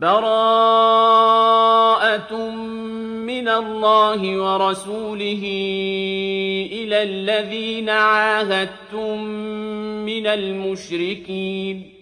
بَرَاءَةٌ مِّنَ اللَّهِ وَرَسُولِهِ إِلَى الَّذِينَ عَاهَدتُّم مِّنَ الْمُشْرِكِينَ